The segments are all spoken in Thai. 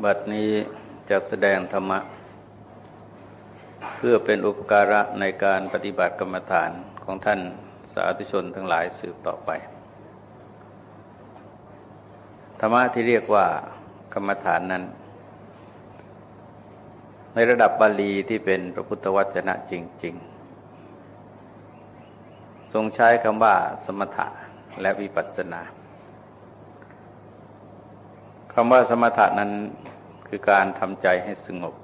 บัดนี้จะแสดงธรรมะ เพื่อเป็นอุปการะในการปฏิบัติกรรมฐานของท่านสาธุชนทั้งหลายสืบต่อไป ธรรมะที่เรียกว่ากรรมฐานนั้น ในระดับบาลีที่เป็นพระพุทธวจนะจริง ๆ ทรงใช้คำว่าสมถะและวิปัสสนา คำว่าสมถะนั้นคือการทำใจให้สงบ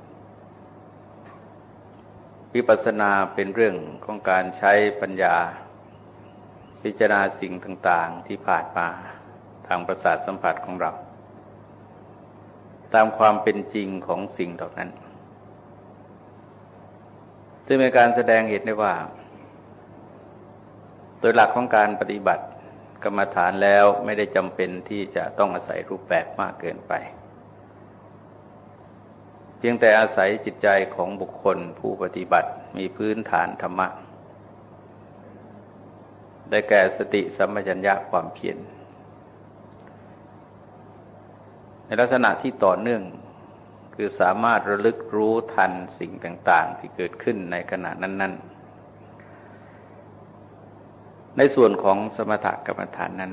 วิปัสสนาเป็นเรื่องของการใช้ปัญญา พิจารณาสิ่งต่างๆที่ผ่านมาทางประสาทสัมผัสของเรา ตามความเป็นจริงของสิ่งเหล่านั้นซึ่งเป็นการแสดงเหตุได้ว่า โดยหลักของการปฏิบัติ กรรมฐานแล้วไม่ได้จำเป็นที่จะต้องอาศัยรูปแบบมากเกินไป เพียงแต่อาศัยจิตใจของบุคคลผู้ปฏิบัติมีพื้นฐานธรรมะ ได้แก่สติสัมปชัญญะความเพียรในลักษณะที่ต่อเนื่องคือสามารถระลึกรู้ทันสิ่งต่าง ๆ ที่เกิดขึ้นในขณะนั้น ๆ ในส่วนของสมถกรรมฐานนั้น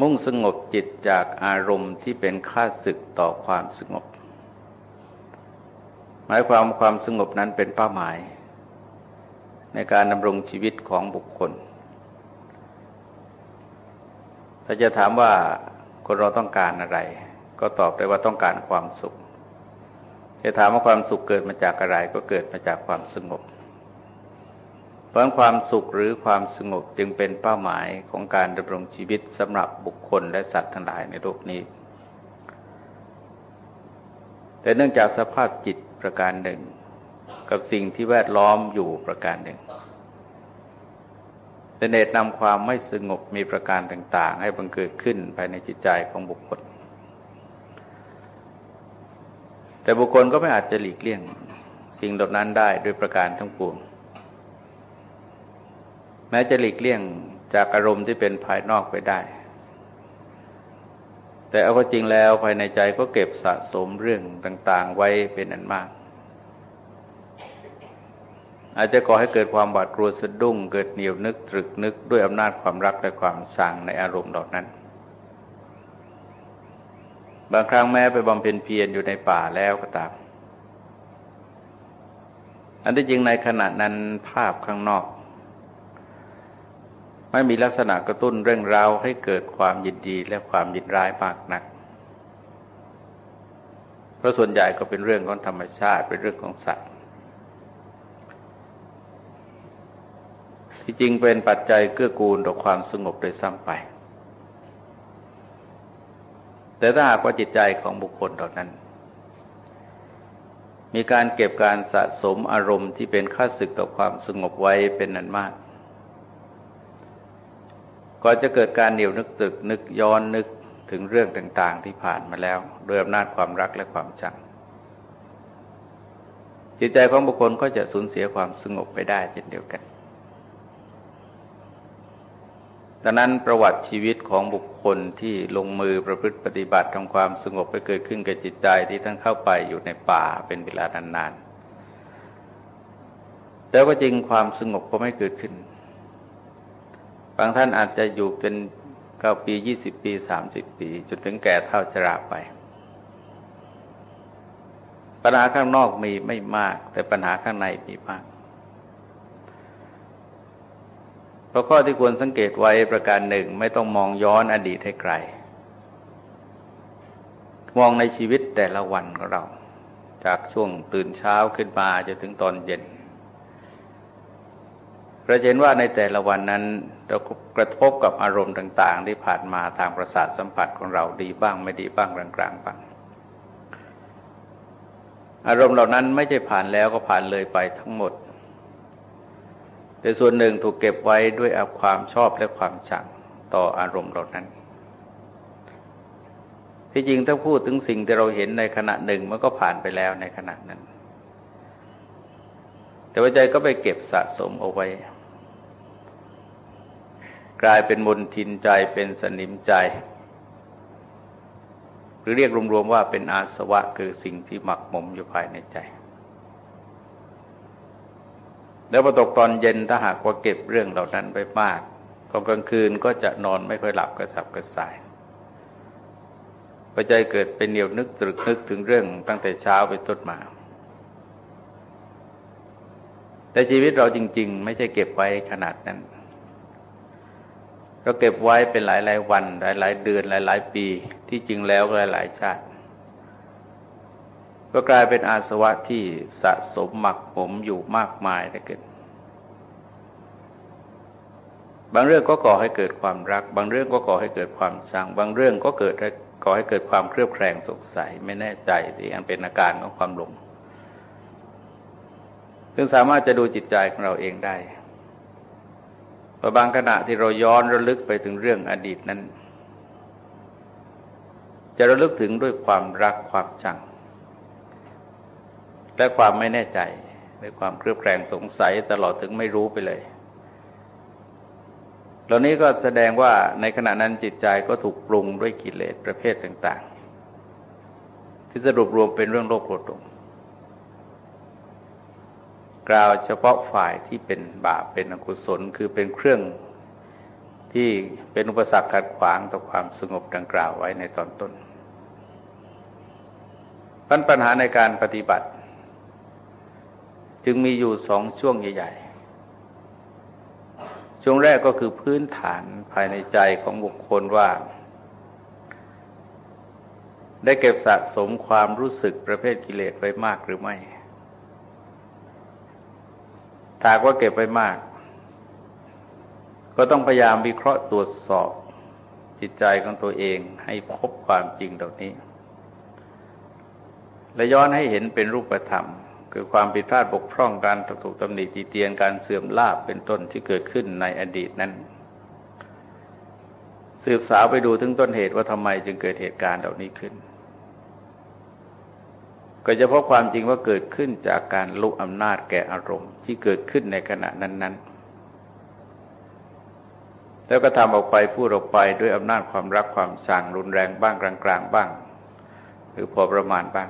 มุ่งสงบจิตจากอารมณ์ที่เป็นค่าศึกต่อความสงบ หมายความความสงบนั้นเป็นเป้าหมาย ในการดำรงชีวิตของบุคคลถ้าจะถามว่าคนเราต้องการอะไร ก็ตอบได้ว่าต้องการความสุข จะถามว่าความสุขเกิดมาจากอะไรก็เกิดมาจากความสงบ เพราะความสุขหรือความสงบจึงเป็นเป้าหมายของการดำรงชีวิตสำหรับบุคคลและสัตว์ทั้งหลายในโลกนี้ แต่เนื่องจากสภาพจิตประการหนึ่ง กับสิ่งที่แวดล้อมอยู่ประการหนึ่งเป็นเหตุนำความไม่สงบมีประการต่างๆ ให้บังเกิดขึ้นภายในจิตใจของบุคคล แต่บุคคลก็ไม่อาจจะหลีกเลี่ยง สิ่งเหล่านั้นได้ด้วยประการทั้งปวง แม้จะหลีกเลี่ยงจากอารมณ์ที่เป็นภายนอกไปได้ แต่เอาก็จริงแล้วภายในใจก็เก็บสะสมเรื่องต่าง ๆ ไว้เป็นอันมาก อาจจะก่อให้เกิดความบาดกลัวสะดุ้ง เกิดเหนียวนึกตรึกนึกด้วยอำนาจความรักและความสั่งในอารมณ์เหล่านั้น บางครั้งแม้ไปบำเพ็ญเพียรอยู่ในป่าแล้วก็ตามอันที่จริงในขณะนั้นภาพข้างนอก ไม่มีลักษณะกระตุ้นเร่งร้าวให้เกิดความยินดีและความยินร้ายมากนัก เพราะส่วนใหญ่ก็เป็นเรื่องของธรรมชาติเป็นเรื่องของสัตว์ ที่จริงเป็นปัจจัยเกื้อกูลต่อความสงบโดยซ้ำไป แต่ถ้าหากว่าจิตใจของบุคคลเหล่านั้น มีการเก็บการสะสมอารมณ์ที่เป็นค่าศึกต่อความสงบไว้เป็นนันมาก ก็จะเกิดการเหนียวนึกตึกนึกย้อนนึกถึงเรื่องต่าง ๆ ที่ผ่านมาแล้ว โดยอำนาจความรักและความชังจิตใจของบุคคลก็จะสูญเสียความสงบไปได้เช่นเดียวกันดังนั้นประวัติชีวิตของบุคคลที่ลงมือประพฤติปฏิบัติทำความสงบไปเกิดขึ้นกับจิตใจที่ท่านเข้าไปอยู่ในป่าเป็นเวลานานๆแล้วก็จริงความสงบก็ไม่เกิดขึ้นางท่านอาจจะอยู่เป็นเก้าปียี่สิบปีสามสิบปี จนถึงแก่เท่าชราไป ปัญหาข้างนอกมีไม่มาก แต่ปัญหาข้างในมีมากเพราะข้อที่ควรสังเกตไว้ประการหนึ่งไม่ต้องมองย้อนอดีตให้ไกล มองในชีวิตแต่ละวันของเรา จากช่วงตื่นเช้าขึ้นมาจนถึงตอนเย็นเราเห็นว่าในแต่ละวันนั้น เรากระทบกับอารมณ์ต่าง ๆ ที่ผ่านมาทางประสาทสัมผัสของเราดีบ้างไม่ดีบ้างกลางๆบ้างอารมณ์เหล่านั้นไม่ใช่ผ่านแล้วก็ผ่านเลยไปทั้งหมด แต่ส่วนหนึ่งถูกเก็บไว้ด้วยอความชอบและความชังต่ออารมณ์เหล่านั้น ที่จริงถ้าพูดถึงสิ่งที่เราเห็นในขณะหนึ่งมันก็ผ่านไปแล้วในขณะนั้น แต่ว่าใจก็ไปเก็บสะสมเอาไว้ กลายเป็นมนทินใจเป็นสนิมใจ หรือเรียกรวมๆว่าเป็นอาสวะคือสิ่งที่หมักหมมอยู่ภายในใจ แล้วพอตกตอนเย็นถ้าหากว่าเก็บเรื่องเหล่านั้นไปมากตอนกลางคืนก็จะนอนไม่ค่อยหลับกระสับกระส่ายปัจจัยเกิดเป็นเหนียวนึกตรึกนึกถึงเรื่องตั้งแต่เช้าไปต้นมา แต่ชีวิตเราจริง ๆ ไม่ใช่เก็บไว้ขนาดนั้น เราเก็บไว้เป็นหลายๆวัน หลายๆเดือนหลายๆปีที่จริงแล้วหลายๆชาติ ก็กลายเป็นอาสวะที่สะสมหมักผมอยู่มากมายได้เกิดบางเรื่องก็ก่อให้เกิดความรัก บางเรื่องก็ก่อให้เกิดความชัง บางเรื่องก็เกิดก่อให้เกิดความเครือบแคลงสงสัยไม่แน่ใจที่อันเป็นอาการของความหลงซึ่งสามารถจะดูจิตใจของเราเองได้ พอบางขณะที่เราย้อนระลึกไปถึงเรื่องอดีตนั้น จะระลึกถึงด้วยความรักความชัง และความไม่แน่ใจด้วยความเครือบแคลงสงสัยตลอดถึงไม่รู้ไปเลยเหล่านี้ก็แสดงว่าในขณะนั้นจิตใจก็ถูกปรุงด้วยกิเลสประเภทต่าง ๆ ที่สรุปรวมเป็นเรื่องโลภโกรธหลง กล่าวเฉพาะฝ่ายที่เป็นบาปเป็นอกุศลคือเป็นเครื่องที่เป็นอุปสรรคขัดขวางต่อความสงบดังกล่าวไว้ในตอนต้นปัญหาในการปฏิบัติ จึงมีอยู่สองช่วงใหญ่ ๆ ช่วงแรกก็คือพื้นฐานภายในใจของบุคคลว่า ได้เก็บสะสมความรู้สึกประเภทกิเลสไว้มากหรือไม่ ถ้าว่าเก็บไว้มาก ก็ต้องพยายามวิเคราะห์ตรวจสอบจิตใจของตัวเองให้พบความจริงเหล่านี้ และย้อนให้เห็นเป็นรูปธรรม คือความผิดพลาดบกพร่องการถูกตำหนิตีเตียนการเสื่อมลาบเป็นต้นที่เกิดขึ้นในอดีตนั้น สืบสาวไปดูถึงต้นเหตุว่าทำไมจึงเกิดเหตุการณ์เหล่านี้ขึ้น ก็จะพบความจริงว่าเกิดขึ้นจากการลุกอำนาจแก่อารมณ์ ที่เกิดขึ้นในขณะนั้น ๆ แล้วก็ทำออกไปพูดออกไปด้วยอำนาจความรักความชังรุนแรงบ้างกลางๆ บ้าง หรือพอประมาณบ้าง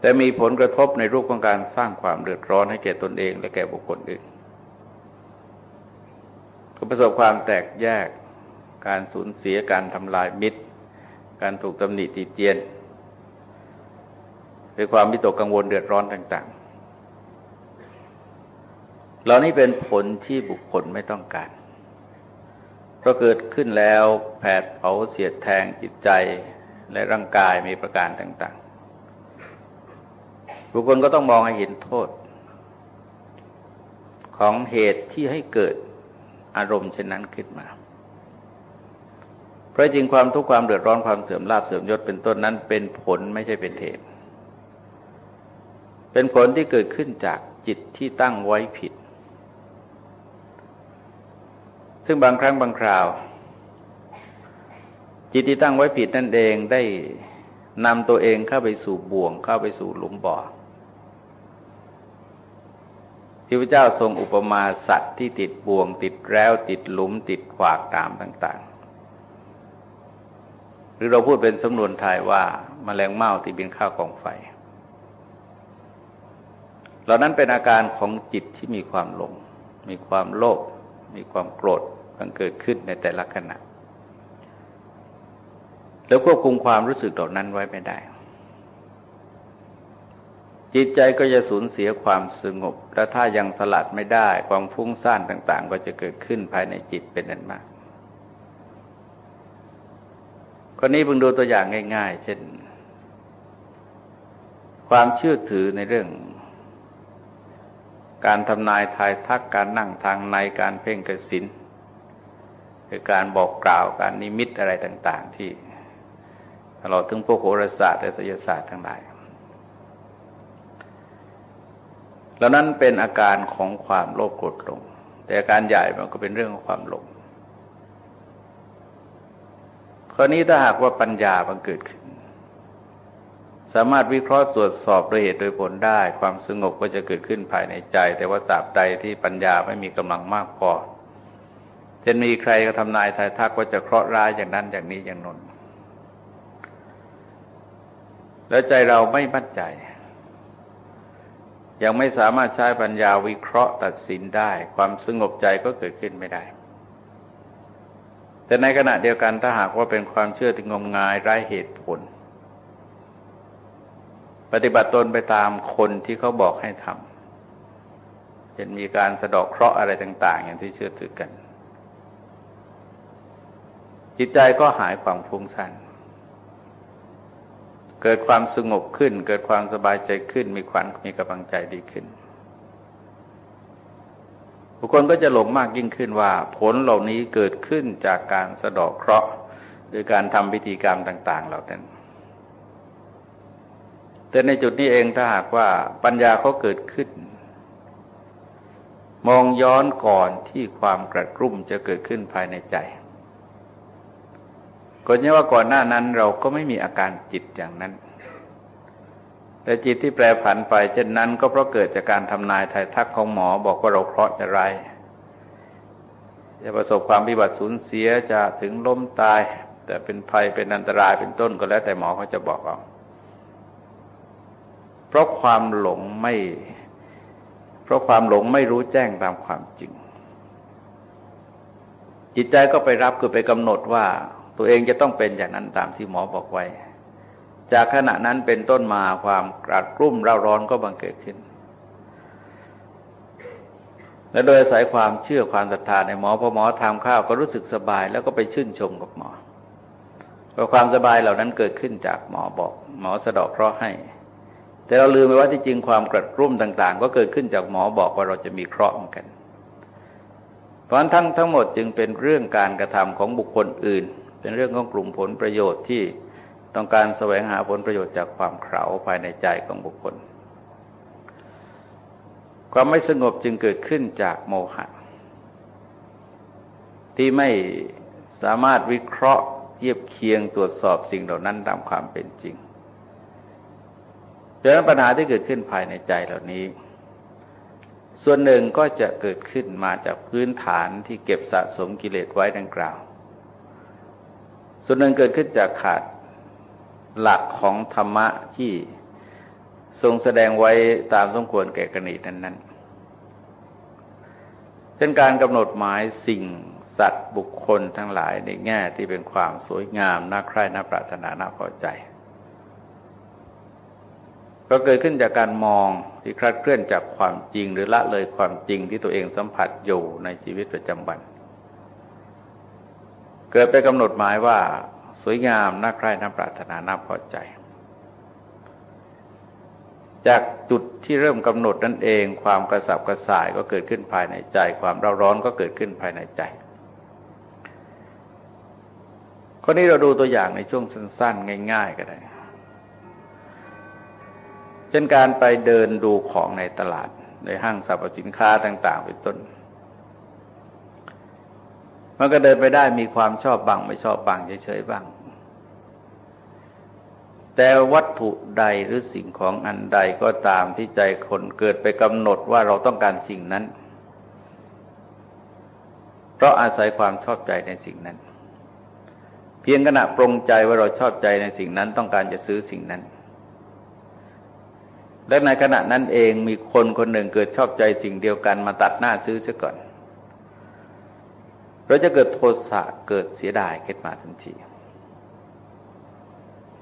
แต่มีผลกระทบในรูปของการสร้างความเดือดร้อนให้แก่ตนเองและแก่บุคคลอื่นก็ประสบความแตกแยก การสูญเสียการทำลายมิตร การถูกตำหนิตีเตียน ด้วยความมิตกกังวลเดือดร้อนต่าง ๆ เหล่านี้เป็นผลที่บุคคลไม่ต้องการเพราะเกิดขึ้นแล้วแผดเผาเสียดแทงจิตใจและร่างกายมีประการต่าง ๆ บุคคลก็ต้องมองให้เห็นโทษ ของเหตุที่ให้เกิดอารมณ์เช่นนั้นขึ้นมา เพราะจริงความทุกข์ความเดือดร้อนความเสื่อมลาภเสื่อมยศเป็นต้นนั้นเป็นผลไม่ใช่เป็นเหตุ เป็นผลที่เกิดขึ้นจากจิตที่ตั้งไว้ผิด ซึ่งบางครั้งบางคราว จิตที่ตั้งไว้ผิดนั่นเองได้นำตัวเองเข้าไปสู่บ่วง เข้าไปสู่หลุมบ่อที่พระเจ้าทรงอุปมาสัตว์ที่ติดบ่วง ติดแล้วติดหลุม ติดขวากตามต่าง ๆ หรือเราพูดเป็นสำนวนไทยว่ามาแมลงเม่าที่บินข้าวกองไฟ เหล่านั้นเป็นอาการของจิตที่มีความหลง มีความโลภ มีความโกรธมันเกิดขึ้นในแต่ละขณะ แล้วควบคุมความรู้สึกเหล่านั้นไว้ไม่ได้ จิตใจก็จะสูญเสียความสงบ และถ้ายังสลัดไม่ได้ ความฟุ้งซ่านต่าง ๆ ก็จะเกิดขึ้นภายในจิตเป็นนั้นมากกรณีเพิ่งดูตัวอย่างง่าย ๆ เช่น ความเชื่อถือในเรื่อง การทำนายทายทักการนั่งทางในการเพ่งกสินคือการบอกกล่าวการนิมิตอะไรต่าง ๆ ที่ตลอดถึงพวกโหราศาสตร์และศิลศาสตร์ทั้งหลายเหล่านั้นเป็นอาการของความโลภโกรธหลง แต่อาการใหญ่มันก็เป็นเรื่องของความหลงข้อนี้ถ้าหากว่าปัญญาบังเกิดขึ้น สามารถวิเคราะห์ตรวจสอบโดยเหตุโดยผลได้ ความสงบก็จะเกิดขึ้นภายในใจ แต่ว่าสาบใดที่ปัญญาไม่มีกำลังมากพอจะมีใครก็ทำนายทายทักว่าจะเคราะห์ร้ายอย่างนั้นอย่างนี้อย่างนนแล้วใจเราไม่มั่นใจ ยังไม่สามารถใช้ปัญญาวิเคราะห์ตัดสินได้ ความสงบใจก็เกิดขึ้นไม่ได้ แต่ในขณะเดียวกันถ้าหากว่าเป็นความเชื่อที่งมงายไร้เหตุผล ปฏิบัติตนไปตามคนที่เขาบอกให้ทำเช่นมีการสะดอกเคราะห์อะไรต่าง ๆ อย่างที่เชื่อถือกัน จิตใจก็หายความฟุ้งซ่านเกิดความสงบขึ้น เกิดความสบายใจขึ้น มีขวัญมีกำลังใจดีขึ้น บุคคลก็จะหลงมากยิ่งขึ้นว่า ผลเหล่านี้เกิดขึ้นจากการสะดอกเคราะห์ หรือการทำพิธีกรรมต่าง ๆ เหล่านั้น แต่ในจุดนี้เองถ้าหากว่าปัญญาเขาเกิดขึ้น มองย้อนก่อนที่ความกระกรุ่มจะเกิดขึ้นภายในใจก็เนี่ยว่าก่อนหน้านั้นเราก็ไม่มีอาการจิตอย่างนั้น แต่จิตที่แปรผันไป เช่นนั้นก็เพราะเกิดจากการทำนายทายทักของหมอบอกว่าเราเคราะห์จะไรจะประสบความพิบัติสูญเสียจะถึงล้มตาย แต่เป็นภัยเป็นอันตรายเป็นต้นก็แล้วแต่หมอเขาจะบอกเอา เพราะความหลงไม่ เพราะความหลงไม่รู้แจ้งตามความจริง จิตใจก็ไปรับคือไปกำหนดว่า ตัวเองจะต้องเป็นอย่างนั้นตามที่หมอบอกไว้ จากขณะนั้นเป็นต้นมาความกระกรุ่มเร่าร้อนก็บังเกิดขึ้น และโดยอาศัยความเชื่อความศรัทธาในหมอพอหมอทำข้าวก็รู้สึกสบายแล้วก็ไปชื่นชมกับหมอเพราะความสบายเหล่านั้นเกิดขึ้นจากหมอบอก หมอสะดอกเคราะห์ให้ แต่เราลืมไปว่าที่จริงความกระกรุ่มต่าง ๆ ก็เกิดขึ้นจากหมอบอกว่าเราจะมีเคราะห์เหมือนกัน เพราะฉะนั้นทั้งทั้งหมดจึงเป็นเรื่องการกระทำของบุคคลอื่น เป็นเรื่องของกลุ่มผลประโยชน์ที่ต้องการแสวงหาผลประโยชน์จากความเขาภายในใจของบุคคล ความไม่สงบจึงเกิดขึ้นจากโมหะ ที่ไม่สามารถวิเคราะห์เทียบเคียงตรวจสอบสิ่งเหล่านั้นตามความเป็นจริง ดังนั้นปัญหาที่เกิดขึ้นภายในใจเหล่านี้ ส่วนหนึ่งก็จะเกิดขึ้นมาจากพื้นฐานที่เก็บสะสมกิเลสไว้ดังกล่าว ส่วนหนึ่งเกิดขึ้นจากขาดหลักของธรรมะที่ทรงแสดงไว้ตามสมควรแก่กรณีนั้นๆ เช่นการกำหนดหมายสิ่งสัตว์บุคคลทั้งหลายในแง่ที่เป็นความสวยงามน่าใคร่น่าปรารถนาน่าพอใจ ก็เกิดขึ้นจากการมองที่คลาดเคลื่อนจากความจริง หรือละเลยความจริงที่ตัวเองสัมผัสอยู่ในชีวิตประจำวัน เกิดไปกำหนดหมายว่าสวยงามน่าใคร่น่าปรารถนาน่าพอใจ จากจุดที่เริ่มกำหนดนั่นเอง ความกระสับกระส่ายก็เกิดขึ้นภายในใจ ความเร่าร้อนก็เกิดขึ้นภายในใจข้อนี้เราดูตัวอย่างในช่วงสั้นๆ ง่าย ๆ ก็ได้ เช่นการไปเดินดูของในตลาดในห้างสรรพสินค้าต่างๆเป็นต้น มันก็เดินไปได้มีความชอบบางไม่ชอบบางเฉยๆบ้าง แต่วัตถุใดหรือสิ่งของอันใดก็ตามที่ใจคนเกิดไปกำหนดว่าเราต้องการสิ่งนั้น เพราะอาศัยความชอบใจในสิ่งนั้น เพียงขณะปรงใจว่าเราชอบใจในสิ่งนั้นต้องการจะซื้อสิ่งนั้น และในขณะนั้นเองมีคนคนหนึ่งเกิดชอบใจสิ่งเดียวกันมาตัดหน้าซื้อซะก่อน เราจะเกิดโทสะเกิดเสียดายขึ้นมาทันที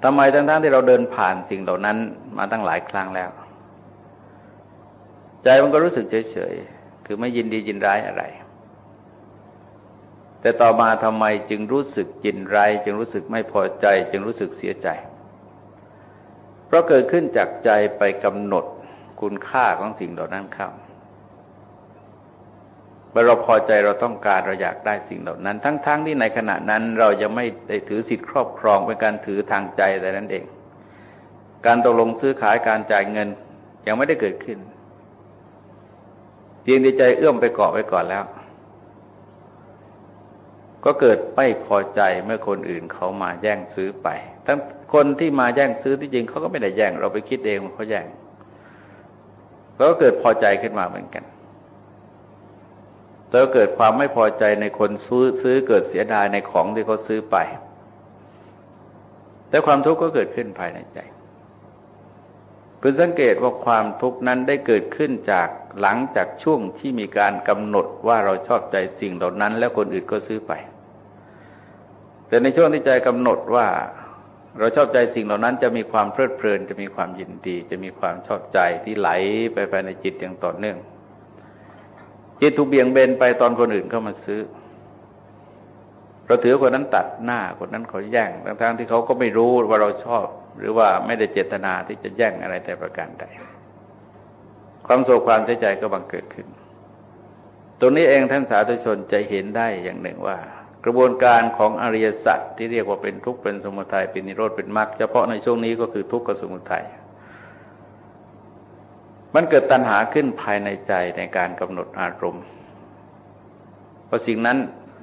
ทำไมทั้งๆทที่เราเดินผ่านสิ่งเหล่านั้นมาตั้งหลายครั้งแล้ว ใจมันก็รู้สึกเฉยๆ คือไม่ยินดียินร้ายอะไร แต่ต่อมาทำไมจึงรู้สึกยินร้ายจึงรู้สึกไม่พอใจ จึงรู้สึกเสียใจ เพราะเกิดขึ้นจากใจไปกำหนดคุณค่าของสิ่งเหล่านั้นเข้ามื่อเราพอใจเราต้องการเราอยากได้สิ่งเหล่านั้น ทั้งๆทที่ในขณะนั้นเรายังไม่ได้ถือสิทธิ์ครอบครองเป็นการถือทางใจแต่นั้นเอง การตกลงซื้อขายการจ่ายเงินยังไม่ได้เกิดขึ้นเพียงใจเอื้อมไปเกาะไว้ก่อนแล้ว ก็เกิดไม่พอใจเมื่อคนอื่นเขามาแย่งซื้อไป ทั้งคนที่มาแย่งซื้อที่จริงเขาก็ไม่ได้แย่ง เราไปคิดเองว่าเขาแย่งก็เกิดพอใจขึ้นมาเหมือนกันแล้วเกิดความไม่พอใจในคนซื้อซื้อเกิดเสียดายในของที่เขาซื้อไป แต่ความทุกข์ก็เกิดขึ้นภายในใจคุณสังเกตว่าความทุกข์นั้นได้เกิดขึ้นจาก หลังจากช่วงที่มีการกำหนดว่าเราชอบใจสิ่งเหล่านั้น แล้วคนอื่นก็ซื้อไป แต่ในช่วงที่ใจกำหนดว่าเราชอบใจสิ่งเหล่านั้นจะมีความเพลิดเพลิน จะมีความยินดี จะมีความชอบใจที่ไหลไปภายในจิตอย่างต่อเนื่อง จิตถูกเบี่ยงเบนไปตอนคนอื่นเข้ามาซื้อเราถือคนนั้นตัดหน้าคนนั้นเขาแย่งทั้งๆที่เขาก็ไม่รู้ว่าเราชอบ หรือว่าไม่ได้เจตนาที่จะแย่งอะไรแต่ประการใด ความโศกความเสียใจก็บังเกิดขึ้น ตรงนี้เองท่านสาธุชนจะเห็นได้อย่างหนึ่งว่า กระบวนการของอริยสัจที่เรียกว่าเป็นทุกข์เป็นสมุทัยเป็นนิโรธเป็นมรรคเฉพาะในช่วงนี้ก็คือทุกข์กับสมุทัยมันเกิดตัณหาขึ้นภายในใจในการกำหนดอารมณ์พอสิ่งนั้น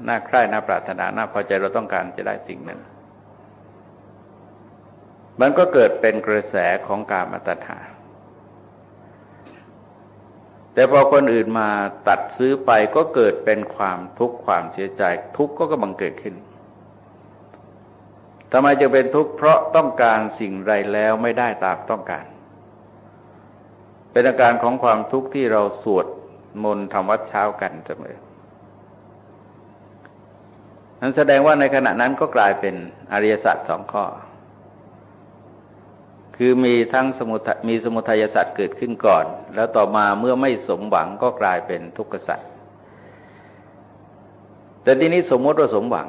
น่าใคร่น่าปรารถนาน่าพอใจเราต้องการจะได้สิ่งนั้น มันก็เกิดเป็นกระแสของการมาตัณหา แต่พอคนอื่นมาตัดซื้อไปก็เกิดเป็นความทุกข์ความเสียใจ ทุกข์ก็กำลังเกิดขึ้นทำไมจะเป็นทุกข์เพราะต้องการสิ่งไรแล้วไม่ได้ตามต้องการ เป็นอาการของความทุกข์ที่เราสวดมนต์ทำวัดเช้ากันเสมอนั้นแสดงว่าในขณะนั้นก็กลายเป็นอริยสัจสองข้อ คือมีทั้งสมุทมีสมุทัยสัตว์เกิดขึ้นก่อน แล้วต่อมาเมื่อไม่สมหวังก็กลายเป็นทุกขสัตว์แต่ทีนี้สมมติว่าสมหวัง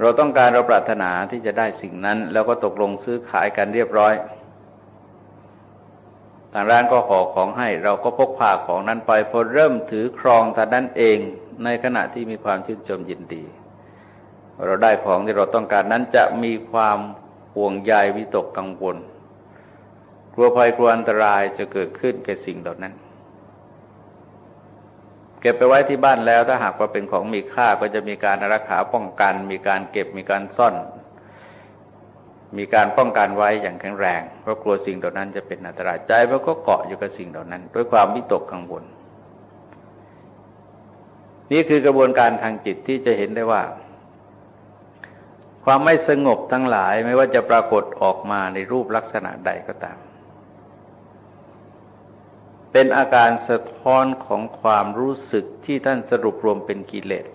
เราต้องการเราปรารถนาที่จะได้สิ่งนั้น แล้วก็ตกลงซื้อขายกันเรียบร้อยทางร้านก็ห่อของให้เราก็พกพาของนั้นไปพอเริ่มถือครองท่านั้นเองในขณะที่มีความชื่นชมยินดี เราได้ของที่เราต้องการนั้นจะมีความ ห่วงใยวิตกกังวล กลัวภัยกลัวอันตรายจะเกิดขึ้นแก่สิ่งเหล่านั้น เก็บไปไว้ที่บ้านแล้วถ้าหากว่าเป็นของมีค่าก็จะมีการรักษาป้องกัน มีการเก็บมีการซ่อน มีการป้องกันไว้อย่างแข็งแรงเพราะกลัวสิ่งเหล่านั้นจะเป็นอันตรายใจเพราะก็เกาะอยู่กับสิ่งเหล่านั้น ด้วยความวิตกกังวลนี่คือกระบวนการทางจิตที่จะเห็นได้ว่า ความไม่สงบทั้งหลายไม่ว่าจะปรากฏออกมาในรูปลักษณะใดก็ตาม เป็นอาการสะท้อนของความรู้สึกที่ท่านสรุปรวมเป็นกิเลส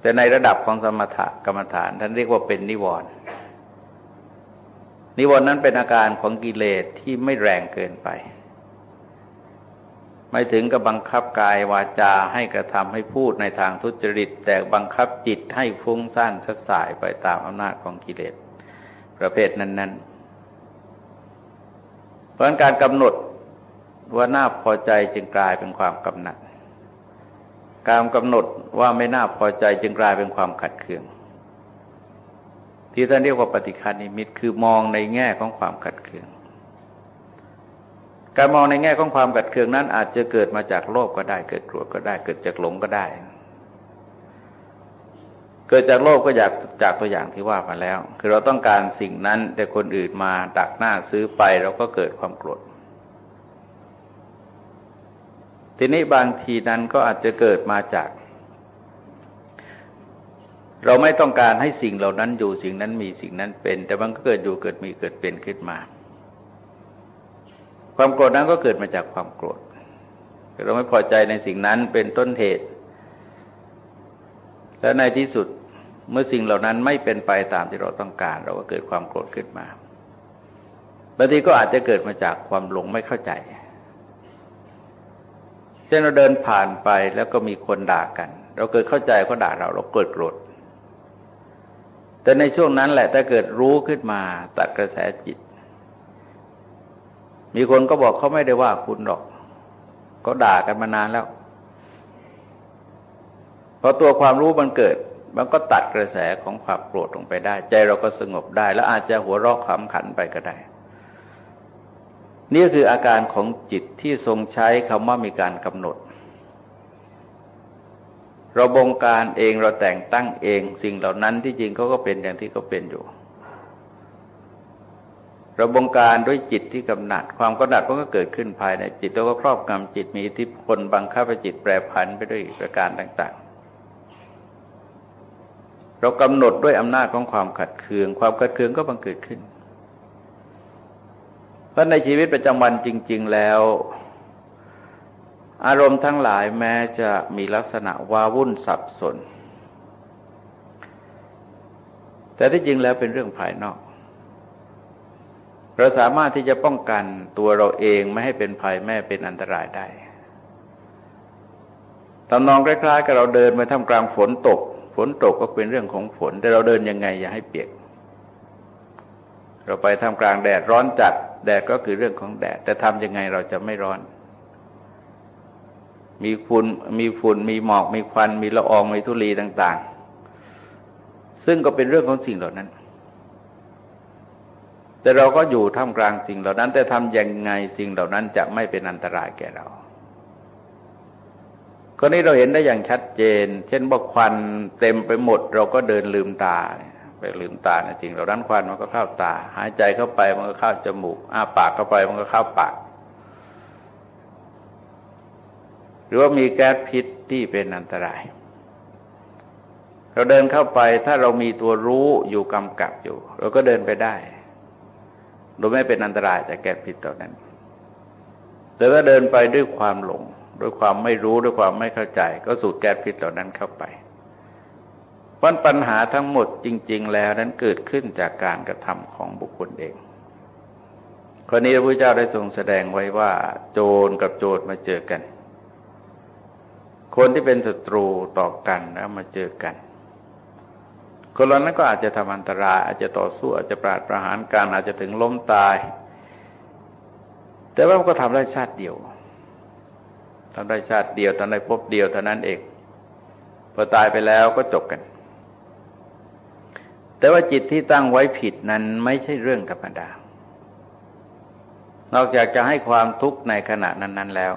แต่ในระดับของสมถกรรมฐาน ท่านเรียกว่าเป็นนิวรณ์นิวรณ์นั้นเป็นอาการของกิเลสที่ไม่แรงเกินไป ไม่ถึงกับบังคับกายวาจาให้กระทำให้พูดในทางทุจริต แต่บังคับจิตให้ฟุ้งซ่านชัดสายไปตามอำนาจของกิเลสประเภทนั้น ๆ เพราะการกำหนดว่าน่าพอใจจึงกลายเป็นความกำหนัด การกำหนดว่าไม่น่าพอใจจึงกลายเป็นความขัดเคือง ที่ท่านเรียกว่าปฏิฆานิมิตคือมองในแง่ของความขัดเคือง การมองในแง่ของความกัดเคืองนั้น อาจจะเกิดมาจากโลภก็ได้ เกิดโกรธก็ได้ เกิดจากหลงก็ได้ เกิดจากโลภก็อยากจากตัวอย่างที่ว่ามาแล้ว คือเราต้องการสิ่งนั้นแต่คนอื่นมาดักหน้าซื้อไปเราก็เกิดความโกรธทีนี้บางทีนั้นก็อาจจะเกิดมาจาก เราไม่ต้องการให้สิ่งเหล่านั้นอยู่สิ่งนั้นมีสิ่งนั้นเป็น แต่มันก็เกิดอยู่เกิดมีเกิดเป็นขึ้นมา ความโกรธนั้นก็เกิดมาจากความโกรธเราไม่พอใจในสิ่งนั้นเป็นต้นเหตุ และในที่สุดเมื่อสิ่งเหล่านั้นไม่เป็นไปตามที่เราต้องการ เราก็เกิดความโกรธขึ้นมาบางทีก็อาจจะเกิดมาจากความหลงไม่เข้าใจเช่นเราเดินผ่านไปแล้วก็มีคนด่ากัน เราเกิดเข้าใจเขาด่าเราเราเกิดโกรธแต่ในช่วงนั้นแหละถ้าเกิดรู้ขึ้นมาตัดกระแสจิต มีคนก็บอกเขาไม่ได้ว่าคุณหรอกเขาด่ากันมานานแล้วพอตัวความรู้มันเกิด มันก็ตัดกระแสของความโกรธลงไปได้ ใจเราก็สงบได้ แล้วอาจจะหัวเราะขำขันไปก็ได้ นี่คืออาการของจิตที่ทรงใช้คำว่ามีการกำหนด เราบงการเองเราแต่งตั้งเอง สิ่งเหล่านั้นที่จริงเขาก็เป็นอย่างที่เขาเป็นอยู่ เราบงการด้วยจิตที่กำหนัด ความกำหนัดมันก็เกิดขึ้นภายในจิตแล้วก็ครอบงำจิตมีอิทธิพลบังคับให้จิตแปรผันไปด้วยประการต่าง ๆ เรากำหนดด้วยอำนาจของความขัดเคือง ความขัดเคืองก็บังเกิดขึ้น เพราะในชีวิตประจำวันจริง ๆแล้ว อารมณ์ทั้งหลายแม้จะมีลักษณะว้าวุ่นสับสน แต่ที่จริงแล้วเป็นเรื่องภายนอก เราสามารถที่จะป้องกันตัวเราเองไม่ให้เป็นภัยแม่เป็นอันตรายได้ตำนองคล้ายๆกับเราเดินมาท่ามกลางฝนตก ฝนตกก็เป็นเรื่องของฝน แต่เราเดินยังไงอย่าให้เปียก เราไปท่ามกลางแดดร้อนจัด แดดก็คือเรื่องของแดด แต่ทำยังไงเราจะไม่ร้อน มีฝุ่นมีฝุ่นมีหมอกมีควัน มีละอองมีทุลีต่าง ๆ ซึ่งก็เป็นเรื่องของสิ่งเหล่านั้น แต่เราก็อยู่ท่ามกลางสิ่งเหล่านั้น แต่ทำยังไงสิ่งเหล่านั้นจะไม่เป็นอันตรายแก่เราก็นี้เราเห็นได้อย่างชัดเจน เช่นบอกควันเต็มไปหมด เราก็เดินลืมตาไปลืมตานะจริงเราด้านควันมันก็เข้าตา หายใจเข้าไปมันก็เข้าจมูกอ้าปากเข้าไปมันก็เข้าปาก หรือว่ามีแก๊สพิษที่เป็นอันตราย เราเดินเข้าไปถ้าเรามีตัวรู้อยู่กำกับอยู่ เราก็เดินไปได้ โดยไม่เป็นอันตรายจากแก๊สพิษเหล่านั้น แต่ถ้าเดินไปด้วยความหลง ด้วยความไม่รู้ด้วยความไม่เข้าใจ ก็สูดแก๊สพิษเหล่านั้นเข้าไปวันปัญหาทั้งหมดจริง ๆ แล้วนั้นเกิดขึ้นจากการกระทำของบุคคลเองครานี้พระพุทธเจ้าได้ทรงแสดงไว้ว่า โจรกับโจรมาเจอกัน คนที่เป็นศัตรูต่อกันแล้วมาเจอกัน คนเหล่านั้นก็อาจจะทำอันตราย อาจจะต่อสู้อาจจะปราดประหารกันอาจจะถึงล้มตาย แต่ว่ามันก็ทำได้ชาติเดียวทำได้ชาติเดียวทำได้พบเดียวเท่านั้นเองพอตายไปแล้วก็จบกัน แต่ว่าจิตที่ตั้งไว้ผิดนั้นไม่ใช่เรื่องธรรมดานอกจากจะให้ความทุกข์ในขณะนั้น ๆ แล้ว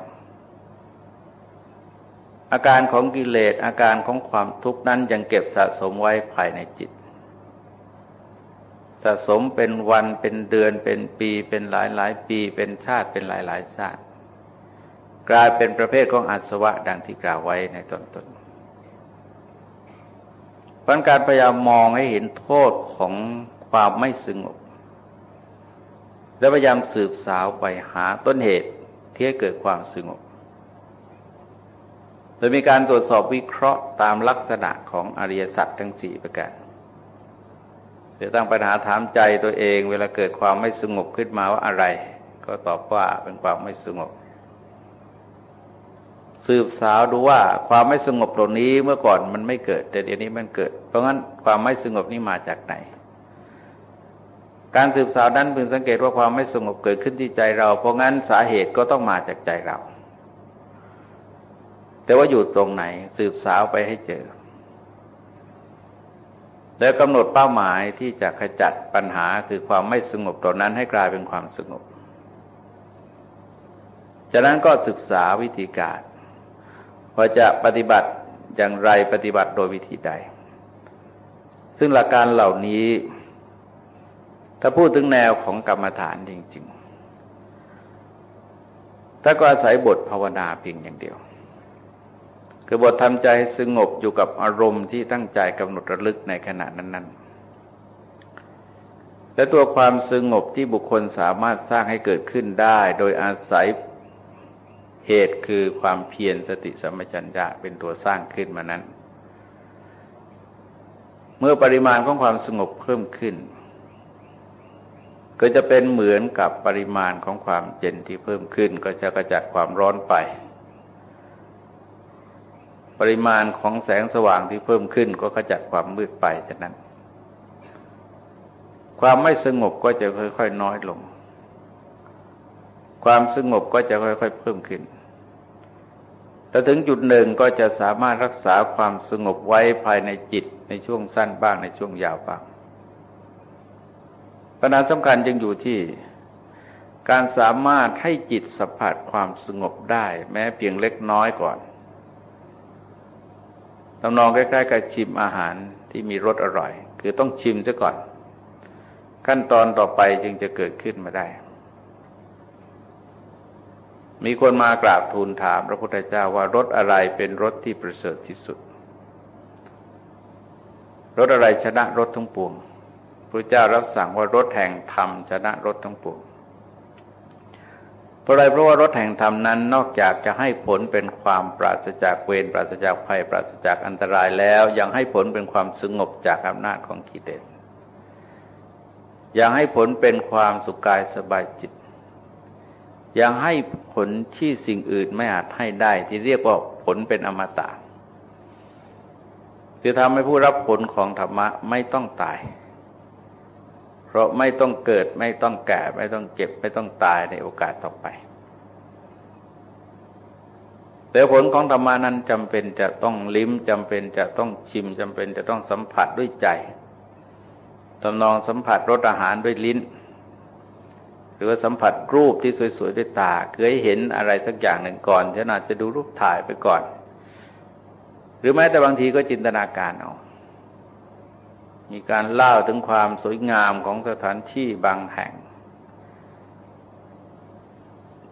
อาการของกิเลสอาการของความทุกข์นั้นยังเก็บสะสมไว้ภายในจิต สะสมเป็นวันเป็นเดือนเป็นปีเป็นหลายหลายปีเป็นชาติเป็นหลายหลายชาติ กลายเป็นประเภทของอาสวะดังที่กล่าวไว้ในตอนต้นพันการพยายามมองให้เห็นโทษของความไม่สงบ และพยายามสืบสาวไปหาต้นเหตุที่ให้เกิดความสงบ ดยมีการตรวจสอบวิเคราะห์ตามลักษณะของอริยสัจทั้งสี่ประการเดี๋ยวตั้งปัญหาถามใจตัวเอง เวลาเกิดความไม่สงบขึ้นมาว่าอะไร ก็ตอบว่าเป็นความไม่สงบ สืบสาวดูว่าความไม่สงบตรงนี้เมื่อก่อนมันไม่เกิด แต่เดี๋ยวนี้มันเกิด เพราะงั้นความไม่สงบนี้มาจากไหน การสืบสาวนั้นพึงสังเกตว่าความไม่สงบเกิดขึ้นที่ใจเรา เพราะงั้นสาเหตุก็ต้องมาจากใจเรา แต่ว่าอยู่ตรงไหนสืบสาวไปให้เจอ แล้วกำหนดเป้าหมายที่จะขจัดปัญหาคือความไม่สงบตรงนั้นให้กลายเป็นความสงบ จากนั้นก็ศึกษาวิธีการว่าจะปฏิบัติอย่างไรปฏิบัติโดยวิธีใด ซึ่งหลักการเหล่านี้ ถ้าพูดถึงแนวของกรรมฐานจริง ๆ ถ้าก็อาศัยบทภาวนาเพียงอย่างเดียว คือบททำใจสงบอยู่กับอารมณ์ที่ตั้งใจกำหนดระลึกในขณะนั้น ๆ และตัวความสงบที่บุคคลสามารถสร้างให้เกิดขึ้นได้ โดยอาศัยเหตุคือความเพียรสติสัมปชัญญะเป็นตัวสร้างขึ้นมานั้น เมื่อปริมาณของความสงบเพิ่มขึ้น ก็จะเป็นเหมือนกับปริมาณของความเย็นที่เพิ่มขึ้น ก็จะกระจัดความร้อนไป ปริมาณของแสงสว่างที่เพิ่มขึ้นก็ขจัดความมืดไปฉะนั้น ความไม่สงบก็จะค่อยๆน้อยลง ความสงบก็จะค่อยๆเพิ่มขึ้นแล้วถึงจุดหนึ่งก็จะสามารถรักษาความสงบไว้ภายในจิตในช่วงสั้นบ้างในช่วงยาวบ้างปัญหาสำคัญจึงอยู่ที่การสามารถให้จิตสัมผัสความสงบได้ แม้เพียงเล็กน้อยก่อน ตำนองใกล้ๆกับชิมอาหารที่มีรสอร่อย คือต้องชิมซะก่อน ขั้นตอนต่อไปจึงจะเกิดขึ้นมาได้ มีคนมากราบทูลถามพระพุทธเจ้าว่ารถอะไรเป็นรถที่ประเสริฐที่สุดรถอะไรชนะรถทั้งปวงพระเจ้ารับสั่งว่ารถแห่งธรรมชนะรถทั้งปวง เพราะอะไรเพราะว่ารถแห่งธรรมนั้นนอกจากจะให้ผลเป็นความปราศจากเวรปราศจากภัย ปราศจากอันตรายแล้ว ยังให้ผลเป็นความสงบจากอำนาจของกิเลสยังให้ผลเป็นความสุขกายสบายจิต ยังให้ผลที่สิ่งอื่นไม่อาจให้ได้ที่เรียกว่าผลเป็นอมตะคือทำให้ผู้รับผลของธรรมะไม่ต้องตาย เพราะไม่ต้องเกิดไม่ต้องแก่ไม่ต้องเก็บไม่ต้องตายในโอกาสต่อไป แต่ผลของธรรมานั้นจำเป็นจะต้องลิ้มจำเป็นจะต้องชิมจำเป็นจะต้องสัมผัสด้วยใจตำนองสัมผัสรสอาหารด้วยลิ้น หรือว่าสัมผัสรูปที่สวยๆด้วยตาเคยเห็นอะไรสักอย่างหนึ่งก่อนฉันอาจจะดูรูปถ่ายไปก่อน หรือแม้แต่บางทีก็จินตนาการเอา มีการเล่าถึงความสวยงามของสถานที่บางแห่ง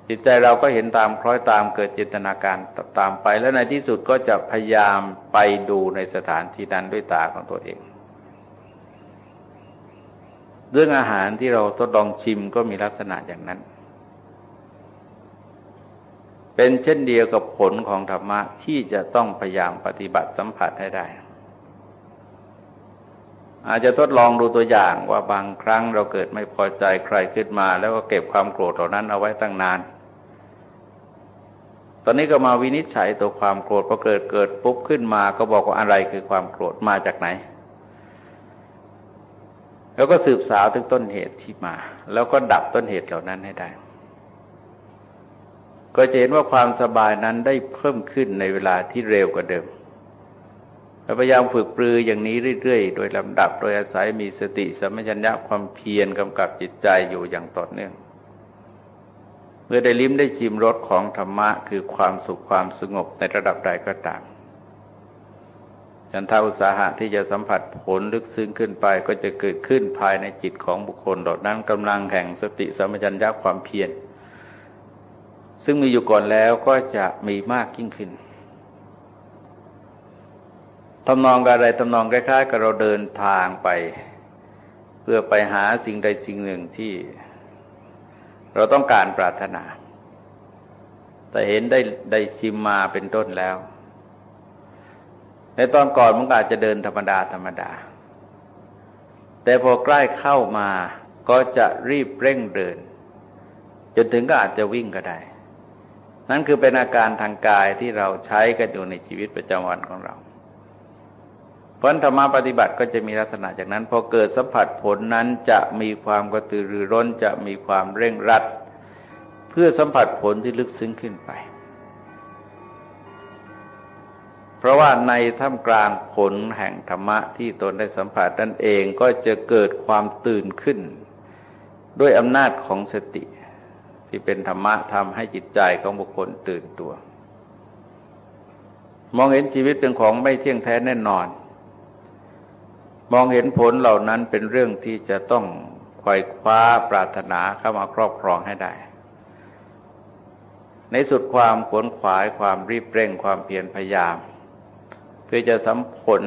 จิตใจเราก็เห็นตามคล้อยตามเกิดจินตนาการตามไป แล้วในที่สุดก็จะพยายามไปดูในสถานที่นั้นด้วยตาของตัวเอง เรื่องอาหารที่เราทดลองชิมก็มีลักษณะอย่างนั้น เป็นเช่นเดียวกับผลของธรรมะที่จะต้องพยายามปฏิบัติสัมผัสให้ได้ อาจจะทดลองดูตัวอย่างว่าบางครั้งเราเกิดไม่พอใจใครขึ้นมา แล้วก็เก็บความโกรธเหล่านั้นเอาไว้ตั้งนาน ตอนนี้ก็มาวินิจฉัยตัวความโกรธพอเกิดเกิดปุ๊บขึ้นมา ก็บอกว่าอะไรคือความโกรธมาจากไหน แล้วก็สืบสาวถึงต้นเหตุที่มา แล้วก็ดับต้นเหตุเหล่านั้นให้ได้ ก็จะเห็นว่าความสบายนั้นได้เพิ่มขึ้นในเวลาที่เร็วกว่าเดิม พยายามฝึกปรืออย่างนี้เรื่อยๆ โดยลำดับ โดยอาศัยมีสติสัมัชัญญะความเพียรกำกับจิตใจอยู่อย่างต่อเนื่อง เมื่อได้ลิ้มได้ชิมรสของธรรมะ คือความสุขความสงบในระดับใดก็ตามจันทาอุตสาหะที่จะสัมผัสผลลึกซึ้งขึ้นไปก็จะเกิดขึ้นภายในจิตของบุคคลดนั้นกำลังแห่งสติสัมัชัญญะความเพียรซึ่งมีอยู่ก่อนแล้วก็จะมีมากยิ่งขึ้น ทำนองกับอะไรทำนองคล้ายๆกับเราเดินทางไป เพื่อไปหาสิ่งใดสิ่งหนึ่งที่ เราต้องการปรารถนา แต่เห็นได้ได้ชิมมาเป็นต้นแล้ว ในตอนก่อนมันอาจจะเดินธรรมดาธรรมดา แต่พอใกล้เข้ามาก็จะรีบเร่งเดิน จนถึงก็อาจจะวิ่งก็ได้ นั่นคือเป็นอาการทางกายที่เราใช้กันอยู่ในชีวิตประจำวันของเรา ผลธรรมะปฏิบัติก็จะมีลักษณะจากนั้น พอเกิดสัมผัสผลนั้นจะมีความกระตือรือร้นจะมีความเร่งรัด เพื่อสัมผัสผลที่ลึกซึ้งขึ้นไป เพราะว่าในท่ามกลางผลแห่งธรรมะที่ตนได้สัมผัสนั่นเองก็จะเกิดความตื่นขึ้น ด้วยอำนาจของสติ ที่เป็นธรรมะทำให้จิตใจของบุคคลตื่นตัว มองเห็นชีวิตเป็นของไม่เที่ยงแท้แน่นอน มองเห็นผลเหล่านั้นเป็นเรื่องที่จะต้องควยคว้าปรารถนาเข้ามาครอบครองให้ได้ ในสุดความขวนขวายความรีบเร่งความเพียรพยายาม เพื่อจะสัมผล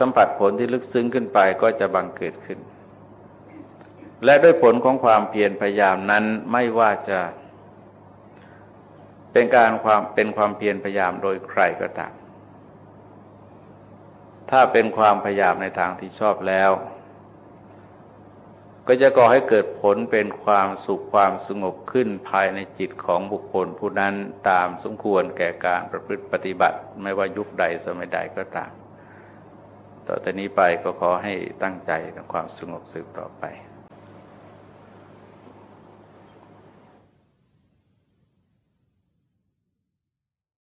สัมผัสผลที่ลึกซึ้งขึ้นไปก็จะบังเกิดขึ้น และด้วยผลของความเพียรพยายามนั้นไม่ว่าจะเป็นการความเป็นความเพียรพยายามโดยใครก็ตาม ถ้าเป็นความพยายามในทางที่ชอบแล้ว ก็จะก่อให้เกิดผลเป็นความสุขความสงบขึ้นภายในจิตของบุคคลผู้นั้นตามสมควรแก่การประพฤติปฏิบัติ ไม่ว่ายุคใดสมัยใดก็ตาม ต่อแต่นี้ไปก็ขอให้ตั้งใจในความสงบสืบต่อไป